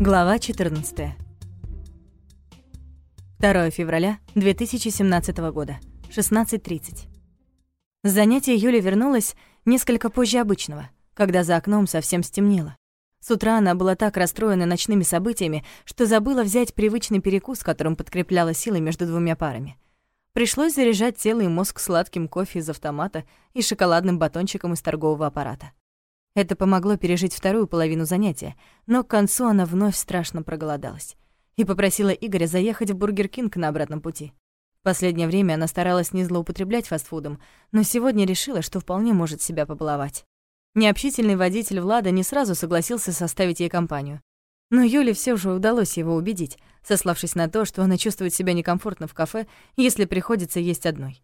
Глава 14. 2 февраля 2017 года, 16.30. С занятия Юля вернулась несколько позже обычного, когда за окном совсем стемнело. С утра она была так расстроена ночными событиями, что забыла взять привычный перекус, которым подкрепляла силы между двумя парами. Пришлось заряжать тело и мозг сладким кофе из автомата и шоколадным батончиком из торгового аппарата. Это помогло пережить вторую половину занятия, но к концу она вновь страшно проголодалась и попросила Игоря заехать в Burger King на обратном пути. Последнее время она старалась не злоупотреблять фастфудом, но сегодня решила, что вполне может себя побаловать. Необщительный водитель Влада не сразу согласился составить ей компанию. Но Юле все же удалось его убедить, сославшись на то, что она чувствует себя некомфортно в кафе, если приходится есть одной.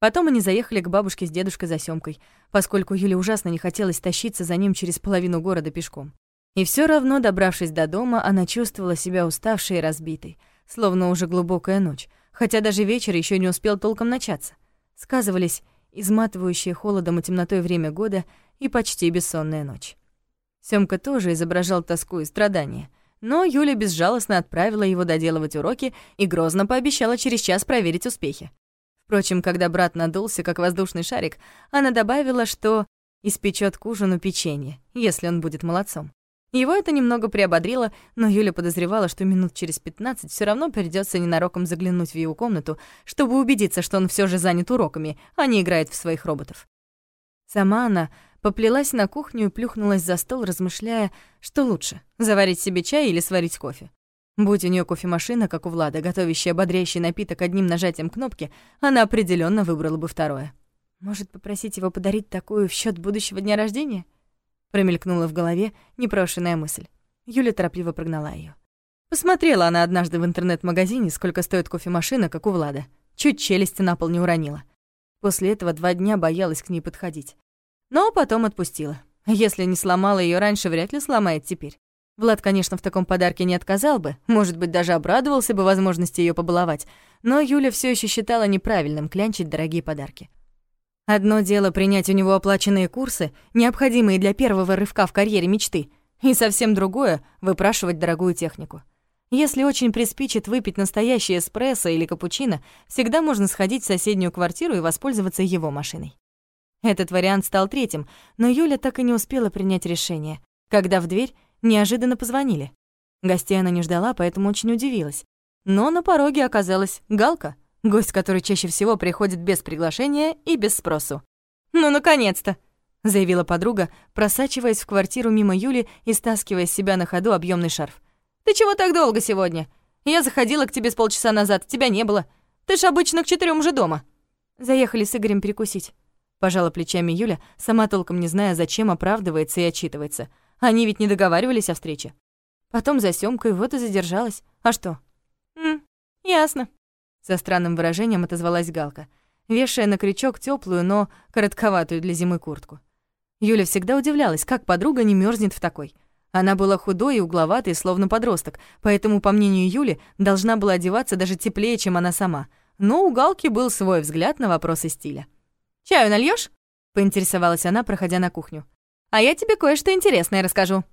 Потом они заехали к бабушке с дедушкой за Сёмкой, поскольку Юле ужасно не хотелось тащиться за ним через половину города пешком. И все равно, добравшись до дома, она чувствовала себя уставшей и разбитой, словно уже глубокая ночь, хотя даже вечер еще не успел толком начаться. Сказывались изматывающее холодом и темнотой время года и почти бессонная ночь. Сёмка тоже изображал тоску и страдания, но Юля безжалостно отправила его доделывать уроки и грозно пообещала через час проверить успехи. Впрочем, когда брат надулся, как воздушный шарик, она добавила, что испечет к ужину печенье, если он будет молодцом. Его это немного приободрило, но Юля подозревала, что минут через 15 все равно придется ненароком заглянуть в его комнату, чтобы убедиться, что он все же занят уроками, а не играет в своих роботов. Сама она поплелась на кухню и плюхнулась за стол, размышляя, что лучше — заварить себе чай или сварить кофе. Будь у нее кофемашина, как у Влада, готовящая бодрящий напиток одним нажатием кнопки, она определенно выбрала бы второе. Может, попросить его подарить такую в счет будущего дня рождения? Промелькнула в голове непрошенная мысль. Юля торопливо прогнала ее. Посмотрела она однажды в интернет-магазине, сколько стоит кофемашина, как у Влада. Чуть челюсти на пол не уронила. После этого два дня боялась к ней подходить. Но потом отпустила. Если не сломала ее раньше, вряд ли сломает теперь. Влад, конечно, в таком подарке не отказал бы, может быть, даже обрадовался бы возможности ее побаловать, но Юля все еще считала неправильным клянчить дорогие подарки. Одно дело принять у него оплаченные курсы, необходимые для первого рывка в карьере мечты, и совсем другое — выпрашивать дорогую технику. Если очень приспичит выпить настоящий эспрессо или капучино, всегда можно сходить в соседнюю квартиру и воспользоваться его машиной. Этот вариант стал третьим, но Юля так и не успела принять решение, когда в дверь неожиданно позвонили. Гостей она не ждала, поэтому очень удивилась. Но на пороге оказалась Галка, гость, который чаще всего приходит без приглашения и без спросу. «Ну, наконец-то!» — заявила подруга, просачиваясь в квартиру мимо Юли и стаскивая с себя на ходу объемный шарф. «Ты чего так долго сегодня? Я заходила к тебе с полчаса назад, тебя не было. Ты ж обычно к четырем уже дома». Заехали с Игорем перекусить. Пожала плечами Юля, сама толком не зная, зачем оправдывается и отчитывается — они ведь не договаривались о встрече. Потом за Сёмкой вот и задержалась. А что? М, ясно. Со странным выражением отозвалась Галка, вешая на крючок теплую, но коротковатую для зимы куртку. Юля всегда удивлялась, как подруга не мерзнет в такой. Она была худой и угловатой, словно подросток, поэтому, по мнению Юли, должна была одеваться даже теплее, чем она сама. Но у Галки был свой взгляд на вопросы стиля. «Чаю нальёшь?» — поинтересовалась она, проходя на кухню. А я тебе кое-что интересное расскажу».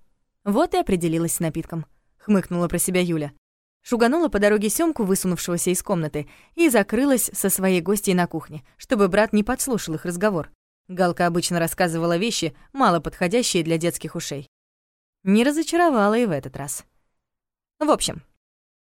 Вот и определилась с напитком. Хмыкнула про себя Юля. Шуганула по дороге Сёмку, высунувшегося из комнаты, и закрылась со своей гостьей на кухне, чтобы брат не подслушал их разговор. Галка обычно рассказывала вещи, мало подходящие для детских ушей. Не разочаровала и в этот раз. В общем,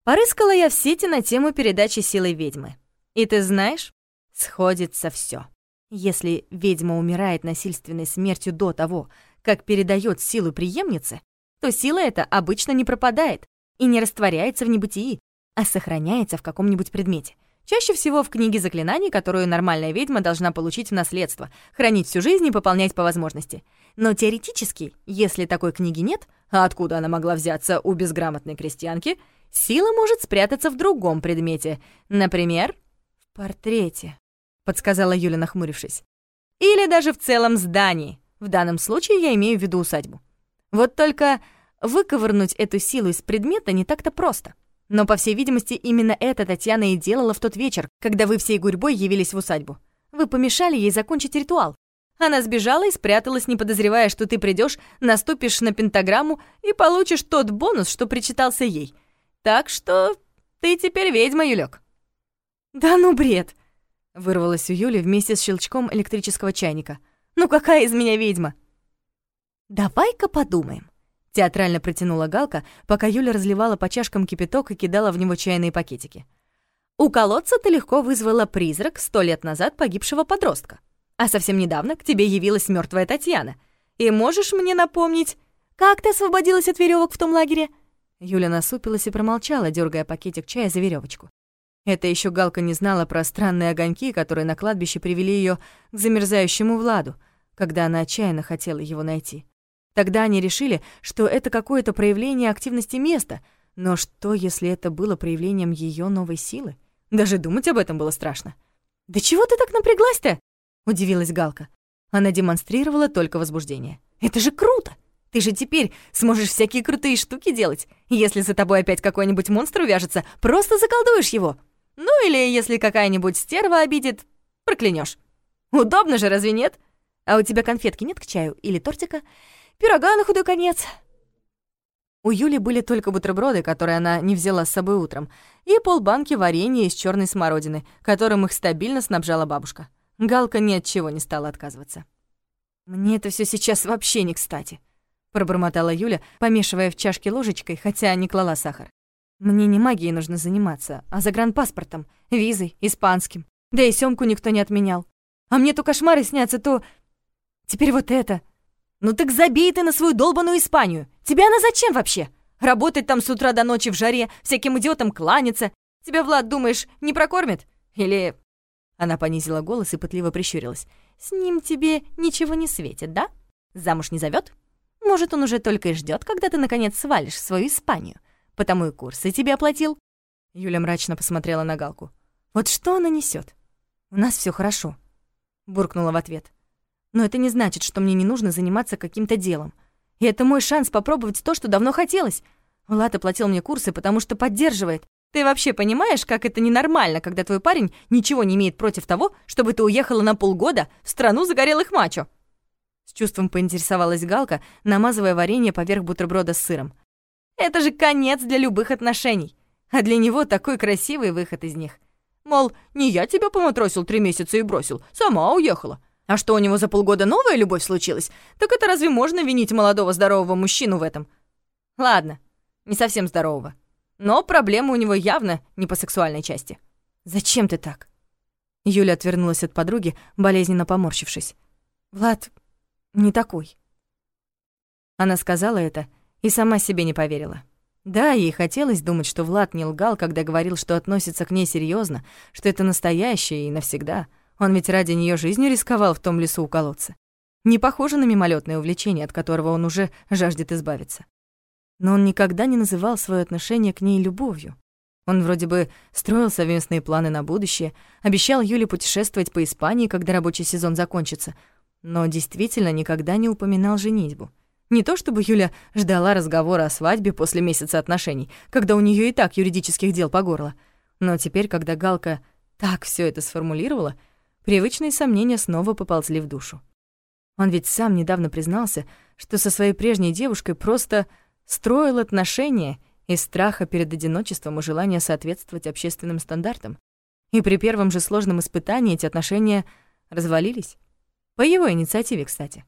порыскала я в сети на тему передачи силы ведьмы. И ты знаешь, сходится все. Если ведьма умирает насильственной смертью до того, как передает силу преемнице, то сила эта обычно не пропадает и не растворяется в небытии, а сохраняется в каком-нибудь предмете. Чаще всего в книге заклинаний, которую нормальная ведьма должна получить в наследство, хранить всю жизнь и пополнять по возможности. Но теоретически, если такой книги нет, а откуда она могла взяться у безграмотной крестьянки, сила может спрятаться в другом предмете, например, в портрете подсказала Юля, нахмурившись. Или даже в целом здании. В данном случае я имею в виду усадьбу. Вот только выковырнуть эту силу из предмета не так-то просто. Но, по всей видимости, именно это Татьяна и делала в тот вечер, когда вы всей гурьбой явились в усадьбу. Вы помешали ей закончить ритуал. Она сбежала и спряталась, не подозревая, что ты придешь, наступишь на пентаграмму и получишь тот бонус, что причитался ей. Так что ты теперь ведьма, Юлек. «Да ну бред!» — вырвалась у Юли вместе с щелчком электрического чайника. «Ну какая из меня ведьма?» «Давай-ка подумаем», — театрально протянула Галка, пока Юля разливала по чашкам кипяток и кидала в него чайные пакетики. «У колодца ты легко вызвала призрак сто лет назад погибшего подростка. А совсем недавно к тебе явилась мертвая Татьяна. И можешь мне напомнить, как ты освободилась от веревок в том лагере?» Юля насупилась и промолчала, дергая пакетик чая за веревочку. Это еще Галка не знала про странные огоньки, которые на кладбище привели ее к замерзающему Владу, когда она отчаянно хотела его найти. Тогда они решили, что это какое-то проявление активности места, но что, если это было проявлением ее новой силы? Даже думать об этом было страшно. «Да чего ты так напряглась-то?» удивилась Галка. Она демонстрировала только возбуждение. «Это же круто! Ты же теперь сможешь всякие крутые штуки делать. Если за тобой опять какой-нибудь монстр увяжется, просто заколдуешь его. Ну или если какая-нибудь стерва обидит, проклянешь. Удобно же, разве нет? А у тебя конфетки нет к чаю или тортика? Пирога на худой конец?» У Юли были только бутерброды, которые она не взяла с собой утром, и полбанки варенья из черной смородины, которым их стабильно снабжала бабушка. Галка ни от чего не стала отказываться. «Мне это все сейчас вообще не кстати», — пробормотала Юля, помешивая в чашке ложечкой, хотя не клала сахар. «Мне не магией нужно заниматься, а загранпаспортом, визой, испанским. Да и сёмку никто не отменял. А мне то кошмары снятся, то... Теперь вот это. Ну так забей ты на свою долбаную Испанию. Тебе она зачем вообще? Работать там с утра до ночи в жаре, всяким идиотам кланяться. Тебя, Влад, думаешь, не прокормит? Или она понизила голос и пытливо прищурилась. «С ним тебе ничего не светит, да? Замуж не зовет? Может, он уже только и ждет, когда ты, наконец, свалишь в свою Испанию. Потому и курсы тебе оплатил». Юля мрачно посмотрела на Галку. «Вот что она несет? У нас все хорошо», — буркнула в ответ. «Но это не значит, что мне не нужно заниматься каким-то делом. И это мой шанс попробовать то, что давно хотелось. Влад оплатил мне курсы, потому что поддерживает. Ты вообще понимаешь, как это ненормально, когда твой парень ничего не имеет против того, чтобы ты уехала на полгода в страну загорелых мачо?» С чувством поинтересовалась Галка, намазывая варенье поверх бутерброда с сыром. «Это же конец для любых отношений, а для него такой красивый выход из них. Мол, не я тебя поматросил три месяца и бросил, сама уехала. А что у него за полгода новая любовь случилась, так это разве можно винить молодого здорового мужчину в этом? Ладно, не совсем здорового. Но проблема у него явно не по сексуальной части. «Зачем ты так?» Юля отвернулась от подруги, болезненно поморщившись. «Влад не такой». Она сказала это и сама себе не поверила. Да, ей хотелось думать, что Влад не лгал, когда говорил, что относится к ней серьезно, что это настоящее и навсегда. Он ведь ради нее жизнью рисковал в том лесу у колодца. Не похоже на мимолетное увлечение, от которого он уже жаждет избавиться но он никогда не называл свое отношение к ней любовью. Он вроде бы строил совместные планы на будущее, обещал Юле путешествовать по Испании, когда рабочий сезон закончится, но действительно никогда не упоминал женитьбу. Не то чтобы Юля ждала разговора о свадьбе после месяца отношений, когда у нее и так юридических дел по горло. Но теперь, когда Галка так все это сформулировала, привычные сомнения снова поползли в душу. Он ведь сам недавно признался, что со своей прежней девушкой просто строил отношения из страха перед одиночеством и желания соответствовать общественным стандартам. И при первом же сложном испытании эти отношения развалились. По его инициативе, кстати.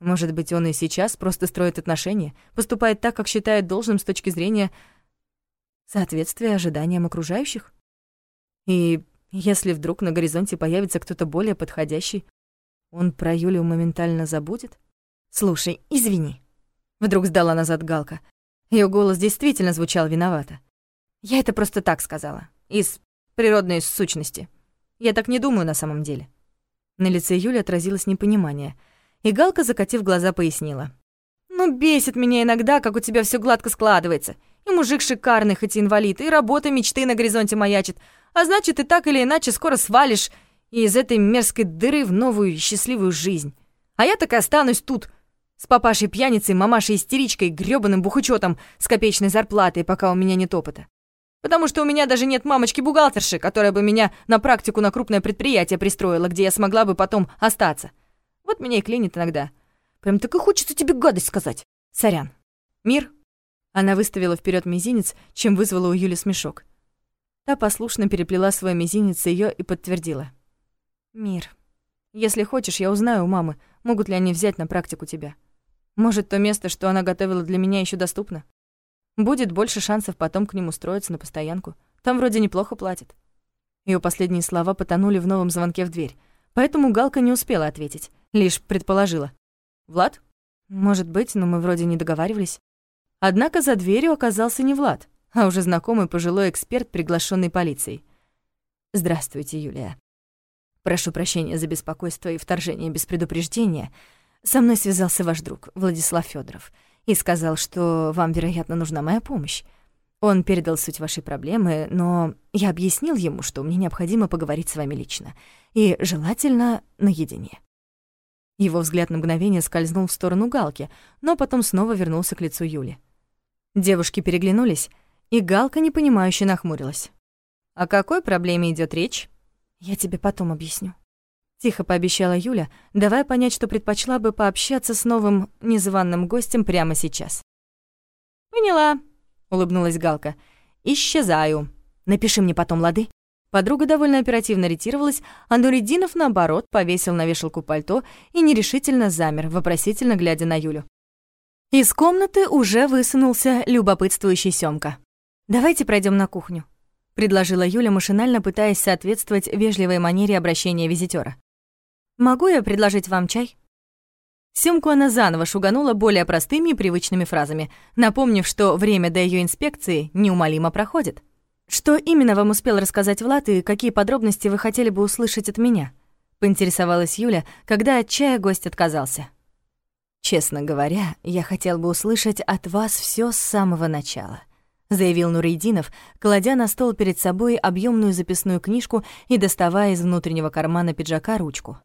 Может быть, он и сейчас просто строит отношения, поступает так, как считает должным с точки зрения соответствия ожиданиям окружающих? И если вдруг на горизонте появится кто-то более подходящий, он про Юлю моментально забудет? Слушай, извини, Вдруг сдала назад Галка. Ее голос действительно звучал виновато. Я это просто так сказала. Из природной сущности. Я так не думаю на самом деле. На лице Юли отразилось непонимание, и Галка, закатив глаза, пояснила. «Ну, бесит меня иногда, как у тебя все гладко складывается. И мужик шикарный, хоть и инвалид, и работа мечты на горизонте маячит. А значит, и так или иначе скоро свалишь из этой мерзкой дыры в новую счастливую жизнь. А я так и останусь тут, с папашей-пьяницей, мамашей-истеричкой, грёбаным бухучётом с копеечной зарплатой, пока у меня нет опыта. Потому что у меня даже нет мамочки-бухгалтерши, которая бы меня на практику на крупное предприятие пристроила, где я смогла бы потом остаться. Вот меня и клинит иногда. Прям так и хочется тебе гадость сказать. Сорян. Мир?» Она выставила вперед мизинец, чем вызвала у Юли смешок. Та послушно переплела свой мизинец ее и подтвердила. «Мир. Если хочешь, я узнаю у мамы, могут ли они взять на практику тебя. Может, то место, что она готовила для меня, еще доступно? Будет больше шансов потом к ним устроиться на постоянку. Там вроде неплохо платят». Ее последние слова потонули в новом звонке в дверь, поэтому Галка не успела ответить, лишь предположила. «Влад?» «Может быть, но мы вроде не договаривались». Однако за дверью оказался не Влад, а уже знакомый пожилой эксперт, приглашенный полицией. «Здравствуйте, Юлия. Прошу прощения за беспокойство и вторжение без предупреждения. Со мной связался ваш друг, Владислав Федоров, и сказал, что вам, вероятно, нужна моя помощь. Он передал суть вашей проблемы, но я объяснил ему, что мне необходимо поговорить с вами лично, и желательно наедине». Его взгляд на мгновение скользнул в сторону Галки, но потом снова вернулся к лицу Юли. Девушки переглянулись, и Галка непонимающе нахмурилась. «О какой проблеме идет речь?» «Я тебе потом объясню». Тихо пообещала Юля, давая понять, что предпочла бы пообщаться с новым незваным гостем прямо сейчас. «Поняла», — улыбнулась Галка. «Исчезаю. Напиши мне потом, лады?» Подруга довольно оперативно ретировалась, а Нуридинов, наоборот, повесил на вешалку пальто и нерешительно замер, вопросительно глядя на Юлю. Из комнаты уже высунулся любопытствующий Сёмка. «Давайте пройдем на кухню», — предложила Юля, машинально пытаясь соответствовать вежливой манере обращения визитёра. «Могу я предложить вам чай?» Сёмку она заново шуганула более простыми и привычными фразами, напомнив, что время до её инспекции неумолимо проходит. «Что именно вам успел рассказать Влад и какие подробности вы хотели бы услышать от меня?» — поинтересовалась Юля, когда от чая гость отказался. «Честно говоря, я хотел бы услышать от вас все с самого начала», — заявил Нурейдинов, кладя на стол перед собой объемную записную книжку и доставая из внутреннего кармана пиджака ручку.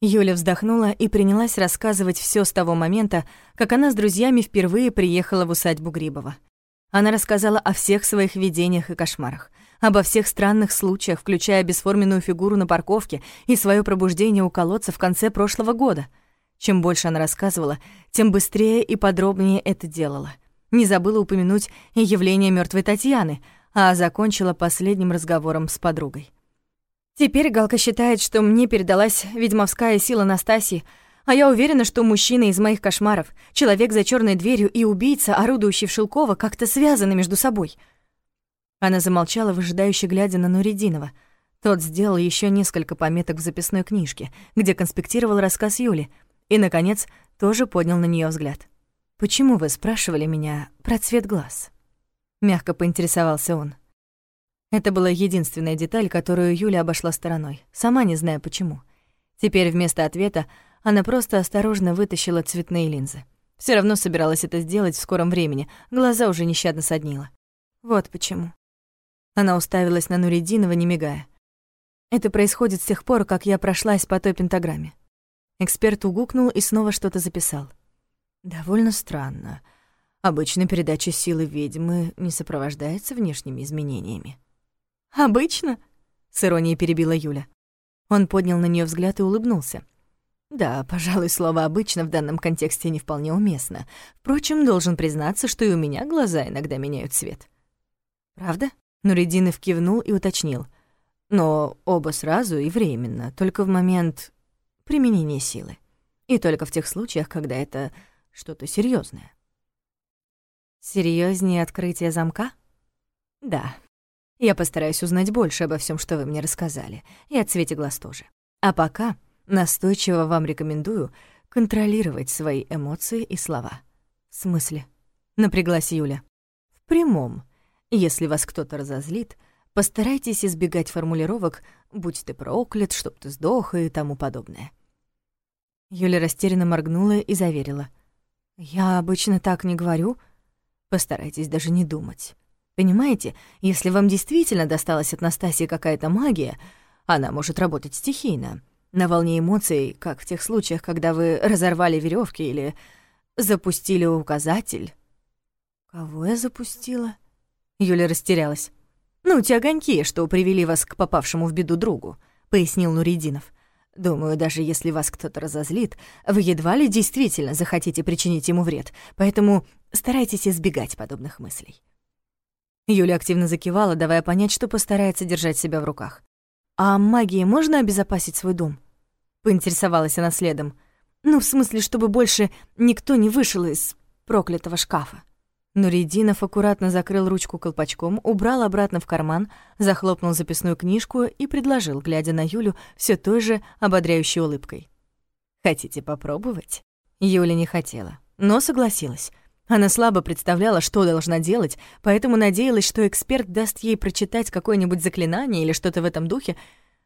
Юля вздохнула и принялась рассказывать все с того момента, как она с друзьями впервые приехала в усадьбу Грибова — она рассказала о всех своих видениях и кошмарах, обо всех странных случаях, включая бесформенную фигуру на парковке и свое пробуждение у колодца в конце прошлого года. Чем больше она рассказывала, тем быстрее и подробнее это делала. Не забыла упомянуть и явление мертвой Татьяны, а закончила последним разговором с подругой. Теперь Галка считает, что мне передалась ведьмовская сила Настасьи, а я уверена, что мужчина из моих кошмаров, человек за черной дверью и убийца, орудующий в Шелково, как-то связаны между собой. Она замолчала, выжидающе глядя на Нуридинова. Тот сделал еще несколько пометок в записной книжке, где конспектировал рассказ Юли, и, наконец, тоже поднял на нее взгляд. «Почему вы спрашивали меня про цвет глаз?» Мягко поинтересовался он. Это была единственная деталь, которую Юля обошла стороной, сама не зная почему. Теперь вместо ответа она просто осторожно вытащила цветные линзы. Все равно собиралась это сделать в скором времени, глаза уже нещадно соднила. Вот почему. Она уставилась на Нуридинова, не мигая. Это происходит с тех пор, как я прошлась по той пентаграмме. Эксперт угукнул и снова что-то записал. Довольно странно. Обычно передача силы ведьмы не сопровождается внешними изменениями. «Обычно?» — с иронией перебила Юля. Он поднял на нее взгляд и улыбнулся. Да, пожалуй, слово «обычно» в данном контексте не вполне уместно. Впрочем, должен признаться, что и у меня глаза иногда меняют цвет. Правда? Нуридинов кивнул и уточнил. Но оба сразу и временно, только в момент применения силы. И только в тех случаях, когда это что-то серьезное. Серьезнее открытия замка? Да. Я постараюсь узнать больше обо всем, что вы мне рассказали, и о цвете глаз тоже. А пока Настойчиво вам рекомендую контролировать свои эмоции и слова. В смысле? Напряглась Юля. В прямом. Если вас кто-то разозлит, постарайтесь избегать формулировок «будь ты проклят», «чтоб ты сдох» и тому подобное. Юля растерянно моргнула и заверила. «Я обычно так не говорю. Постарайтесь даже не думать. Понимаете, если вам действительно досталась от Настасии какая-то магия, она может работать стихийно на волне эмоций, как в тех случаях, когда вы разорвали веревки или запустили указатель. Кого я запустила? Юля растерялась. Ну, те огоньки, что привели вас к попавшему в беду другу, пояснил Нуридинов. Думаю, даже если вас кто-то разозлит, вы едва ли действительно захотите причинить ему вред, поэтому старайтесь избегать подобных мыслей». Юля активно закивала, давая понять, что постарается держать себя в руках. «А магией можно обезопасить свой дом?» — поинтересовалась она следом. «Ну, в смысле, чтобы больше никто не вышел из проклятого шкафа». Нуридинов аккуратно закрыл ручку колпачком, убрал обратно в карман, захлопнул записную книжку и предложил, глядя на Юлю, все той же ободряющей улыбкой. «Хотите попробовать?» Юля не хотела, но согласилась. Она слабо представляла, что должна делать, поэтому надеялась, что эксперт даст ей прочитать какое-нибудь заклинание или что-то в этом духе,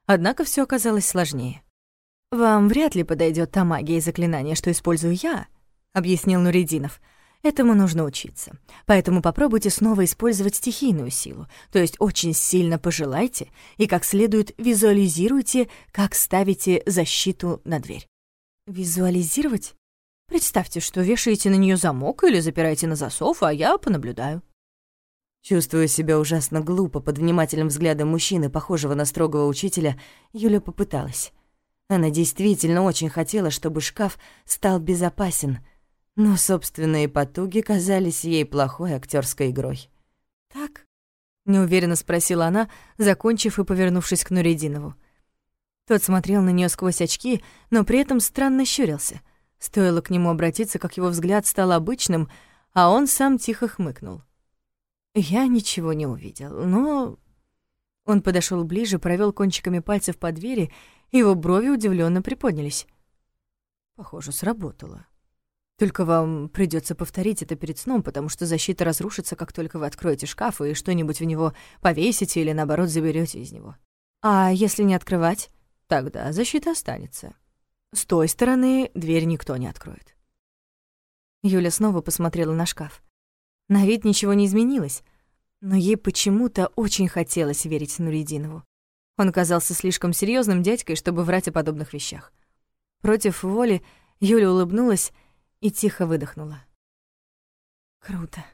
однако все оказалось сложнее. «Вам вряд ли подойдет та магия и заклинание, что использую я», — объяснил Нуридинов. Этому нужно учиться. Поэтому попробуйте снова использовать стихийную силу, то есть очень сильно пожелайте и как следует визуализируйте, как ставите защиту на дверь. Визуализировать? Представьте, что вешаете на нее замок или запираете на засов, а я понаблюдаю. Чувствуя себя ужасно глупо под внимательным взглядом мужчины, похожего на строгого учителя, Юля попыталась. Она действительно очень хотела, чтобы шкаф стал безопасен — но собственные потуги казались ей плохой актерской игрой. «Так?» — неуверенно спросила она, закончив и повернувшись к Нуридинову. Тот смотрел на нее сквозь очки, но при этом странно щурился. Стоило к нему обратиться, как его взгляд стал обычным, а он сам тихо хмыкнул. Я ничего не увидел, но... Он подошел ближе, провел кончиками пальцев по двери, и его брови удивленно приподнялись. Похоже, сработало. Только вам придется повторить это перед сном, потому что защита разрушится, как только вы откроете шкаф и что-нибудь в него повесите или, наоборот, заберете из него. А если не открывать, тогда защита останется. С той стороны дверь никто не откроет. Юля снова посмотрела на шкаф. На вид ничего не изменилось, но ей почему-то очень хотелось верить Нуридинову. Он казался слишком серьезным дядькой, чтобы врать о подобных вещах. Против воли Юля улыбнулась и тихо выдохнула. «Круто»,